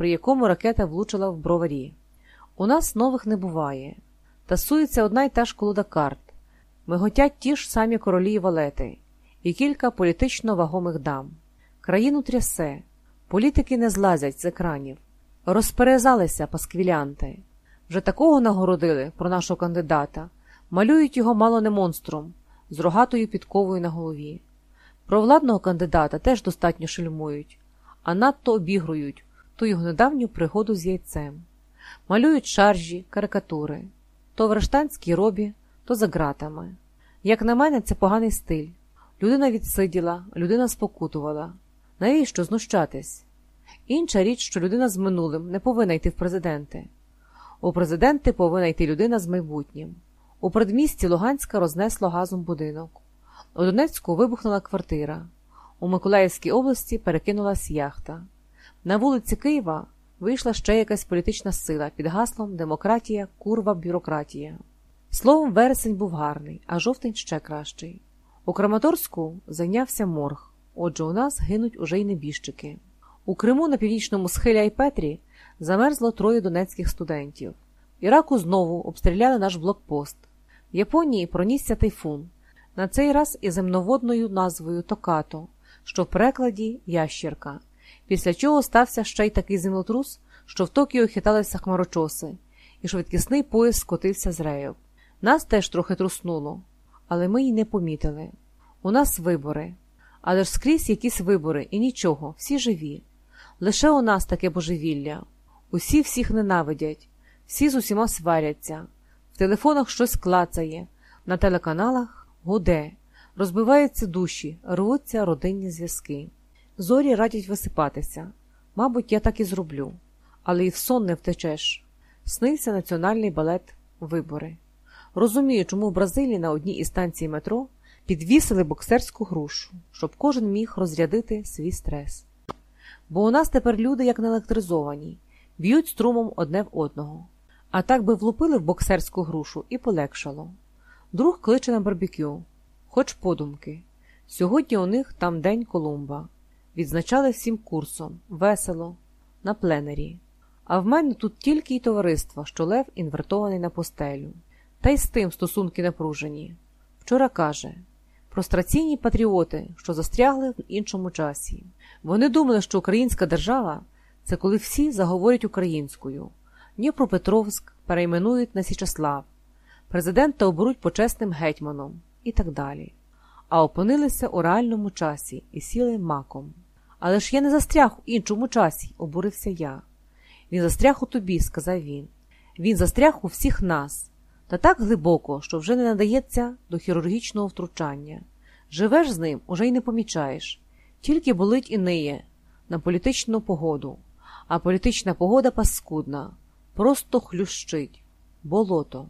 при якому ракета влучила в броварі. У нас нових не буває. Тасується одна й та ж колода карт. Миготять ті ж самі королі і валети, і кілька політично вагомих дам. Країну трясе, політики не злазять з екранів. Розперезалися пасквілянти. Вже такого нагородили про нашого кандидата, малюють його мало не монстром, з рогатою підковою на голові. Про владного кандидата теж достатньо шельмують, а надто обігрують ту його недавню пригоду з яйцем. Малюють шаржі, карикатури то в рештанській робі, то за ґратами. Як на мене, це поганий стиль. Людина відсиділа, людина спокутувала. Навіщо знущатись? Інша річ, що людина з минулим не повинна йти в президенти. У президенти повинна йти людина з майбутнім. У передмісті Луганська рознесло газом будинок. У Донецьку вибухнула квартира. У Миколаївській області перекинулась яхта. На вулиці Києва вийшла ще якась політична сила під гаслом Демократія, курва, бюрократія. Словом, вересень був гарний, а жовтень ще кращий. У Краматорську зайнявся морг, отже, у нас гинуть уже й небіжчики. У Криму на північному схилі Айпетрі замерзло троє донецьких студентів. Іраку знову обстріляли наш блокпост. В Японії пронісся тайфун, на цей раз із земноводною назвою Токато, що в перекладі ящірка, після чого стався ще й такий землетрус, що в Токіо хиталися хмарочоси, і швидкісний поїзд скотився з реїв. Нас теж трохи труснуло, але ми й не помітили. У нас вибори, але ж скрізь якісь вибори, і нічого, всі живі. Лише у нас таке божевілля. Усі всіх ненавидять, всі з усіма сваряться, в телефонах щось клацає, на телеканалах гуде, розбиваються душі, рвуться родинні зв'язки. Зорі радять висипатися. Мабуть, я так і зроблю, але і в сон не втечеш. Снився національний балет Вибори. Розумію, чому в Бразилії на одній із станцій метро підвісили боксерську грушу, щоб кожен міг розрядити свій стрес. Бо у нас тепер люди як наелектризовані, б'ють струмом одне в одного. А так би влупили в боксерську грушу і полегшало. Друг кличе на барбекю, хоч подумки. Сьогодні у них там День Колумба. Відзначали всім курсом, весело, на пленері. А в мене тут тільки й товариство, що лев інвертований на постелю. Та й з тим стосунки напружені. Вчора каже простраційні патріоти, що застрягли в іншому часі. Вони думали, що українська держава це коли всі заговорять українською. Дніпропетровськ перейменують на Січеслав, президента оберуть почесним гетьманом і так далі. А опинилися у реальному часі і сіли маком. Але ж я не застряг у іншому часі, обурився я. Він застряг у тобі, сказав він. Він застряг у всіх нас, та так глибоко, що вже не надається до хірургічного втручання. Живеш з ним, уже й не помічаєш, тільки болить і ниє на політичну погоду, а політична погода паскудна, просто хлющить, болото.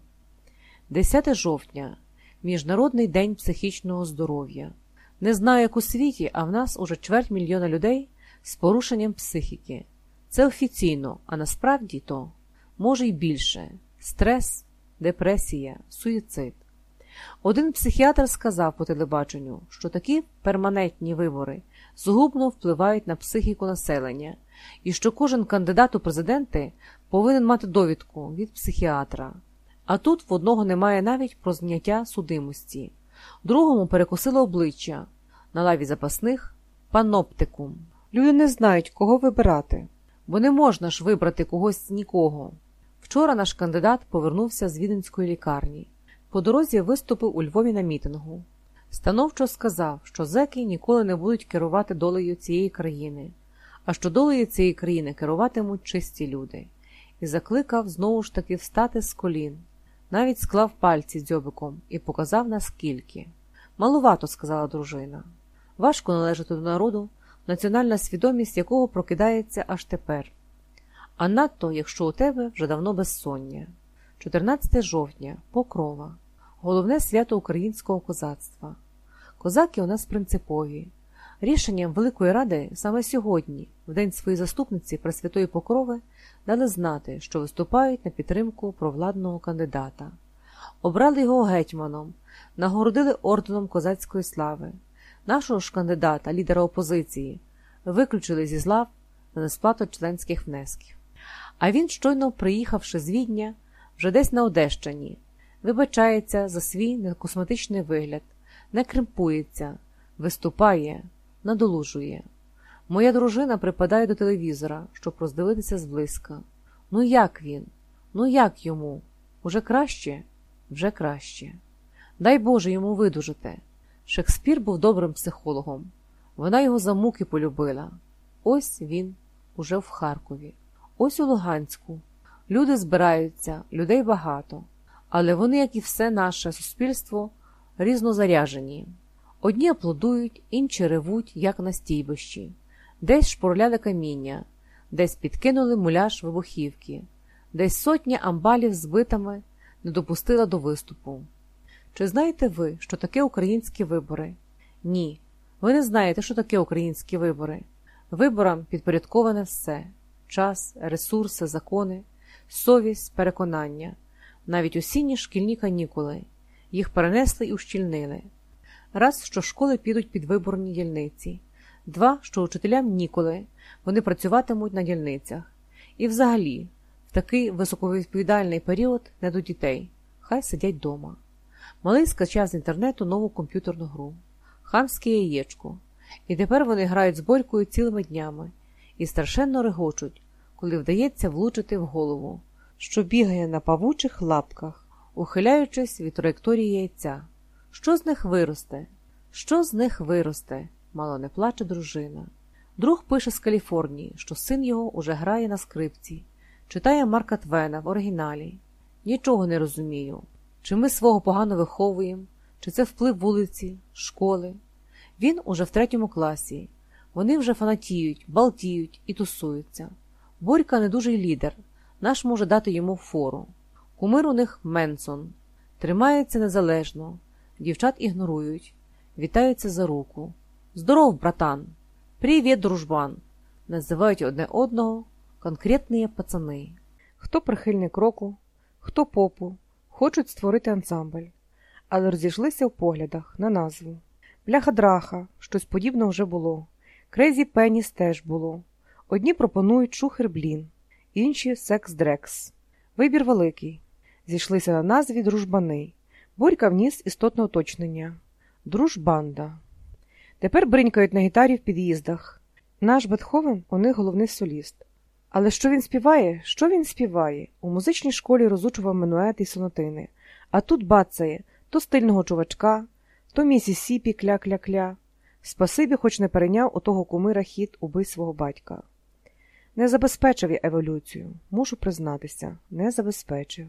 10 жовтня, Міжнародний день психічного здоров'я. Не знаю, як у світі, а в нас уже чверть мільйона людей з порушенням психіки. Це офіційно, а насправді то може й більше стрес, депресія, суїцид. Один психіатр сказав по телебаченню, що такі перманентні вибори згубно впливають на психіку населення, і що кожен кандидат у президенти повинен мати довідку від психіатра. А тут в одного немає навіть про зняття судимості, другому перекосило обличчя на лаві запасних паноптикум. Люди не знають, кого вибирати, бо не можна ж вибрати когось нікого. Вчора наш кандидат повернувся з віденської лікарні. По дорозі виступив у Львові на мітингу. Становчо сказав, що зеки ніколи не будуть керувати долею цієї країни, а що долею цієї країни керуватимуть чисті люди, і закликав знову ж таки встати з колін. Навіть склав пальці дзьобиком і показав наскільки. Малувато, сказала дружина. Важко належати до народу, національна свідомість якого прокидається аж тепер. А надто, якщо у тебе вже давно безсоння. 14 жовтня, Покрова, головне свято українського козацтва. Козаки у нас принципові. Рішенням Великої Ради саме сьогодні, в день своєї заступниці Пресвятої Покрови, дали знати, що виступають на підтримку провладного кандидата. Обрали його гетьманом, нагородили орденом козацької слави. Нашого ж кандидата, лідера опозиції, виключили зі злав за несплату членських внесків. А він, щойно приїхавши з Відня, вже десь на Одещині, вибачається за свій некосметичний вигляд, не кремпується, виступає, надолужує. Моя дружина припадає до телевізора, щоб роздивитися зблизька. Ну як він? Ну як йому? Уже краще? Вже краще. Дай Боже йому видужити. Шекспір був добрим психологом. Вона його за муки полюбила. Ось він уже в Харкові, ось у Луганську. Люди збираються, людей багато, але вони, як і все наше суспільство, різнозаряжені. Одні аплодують, інші ревуть, як на стійбищі, десь шпурляли каміння, десь підкинули муляж вибухівки, десь сотня амбалів з битами не допустила до виступу. Чи знаєте ви, що таке українські вибори? Ні. Ви не знаєте, що таке українські вибори. Виборам підпорядковане все час, ресурси, закони, совість, переконання, навіть осінні шкільні канікули. Їх перенесли і ущільнили. Раз, що школи підуть під виборні дільниці, два, що учителям ніколи, вони працюватимуть на дільницях. І взагалі, в такий високовідповідальний період не до дітей, хай сидять дома. Малий скачав з інтернету нову комп'ютерну гру Хамське яєчко. І тепер вони грають з Борькою цілими днями і страшенно регочуть, коли вдається влучити в голову, що бігає на павучих лапках, ухиляючись від траєкторії яйця. Що з них виросте? Що з них виросте? мало не плаче дружина. Друг пише з Каліфорнії, що син його уже грає на скрипці, читає Марка Твена в оригіналі. Нічого не розумію. Чи ми свого погано виховуємо, чи це вплив вулиці, школи. Він уже в третьому класі. Вони вже фанатіють, балтіють і тусуються. Борька не дуже лідер, наш може дати йому фору. Кумир у них Менсон. Тримається незалежно, дівчат ігнорують, вітаються за руку. Здоров, братан! Привіт, дружбан! Називають одне одного конкретні пацани. Хто прихильник року, хто попу, хочуть створити ансамбль, але розійшлися в поглядах на назву. Бляха-драха, щось подібне вже було. Crazy Penis теж було. Одні пропонують шухер-блін, інші секс-дрекс. Вибір великий. Зійшлися на назві дружбани. Борька вніс істотне уточнення. Дружбанда. Тепер бринькають на гітарі в під'їздах. Наш Бетховен у них головний соліст. Але що він співає? Що він співає? У музичній школі розучував минуети й сонатини, а тут бацає то стильного чувачка, то місісіпі кля-кля-кля. Спасибі, хоч не перейняв у того кумира хід убий свого батька. Не забезпечив я еволюцію, мушу признатися, не забезпечив.